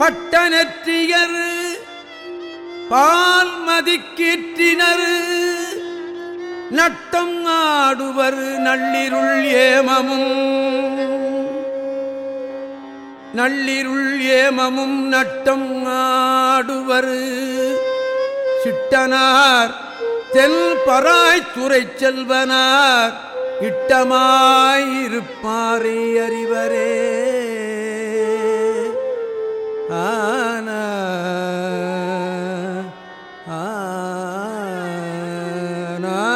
பட்டநெற்றியர் பால் மதிக்கீற்றினர் நட்டம் ஆடுவர் நள்ளிருள் ஏமமும். நள்ளிருள் ஏமமும் நட்டம் ஆடுவர். சிட்டனார் தெல் பராய்த்துறை செல்வனார் இட்டமாயிருப்பாரே அறிவரே. na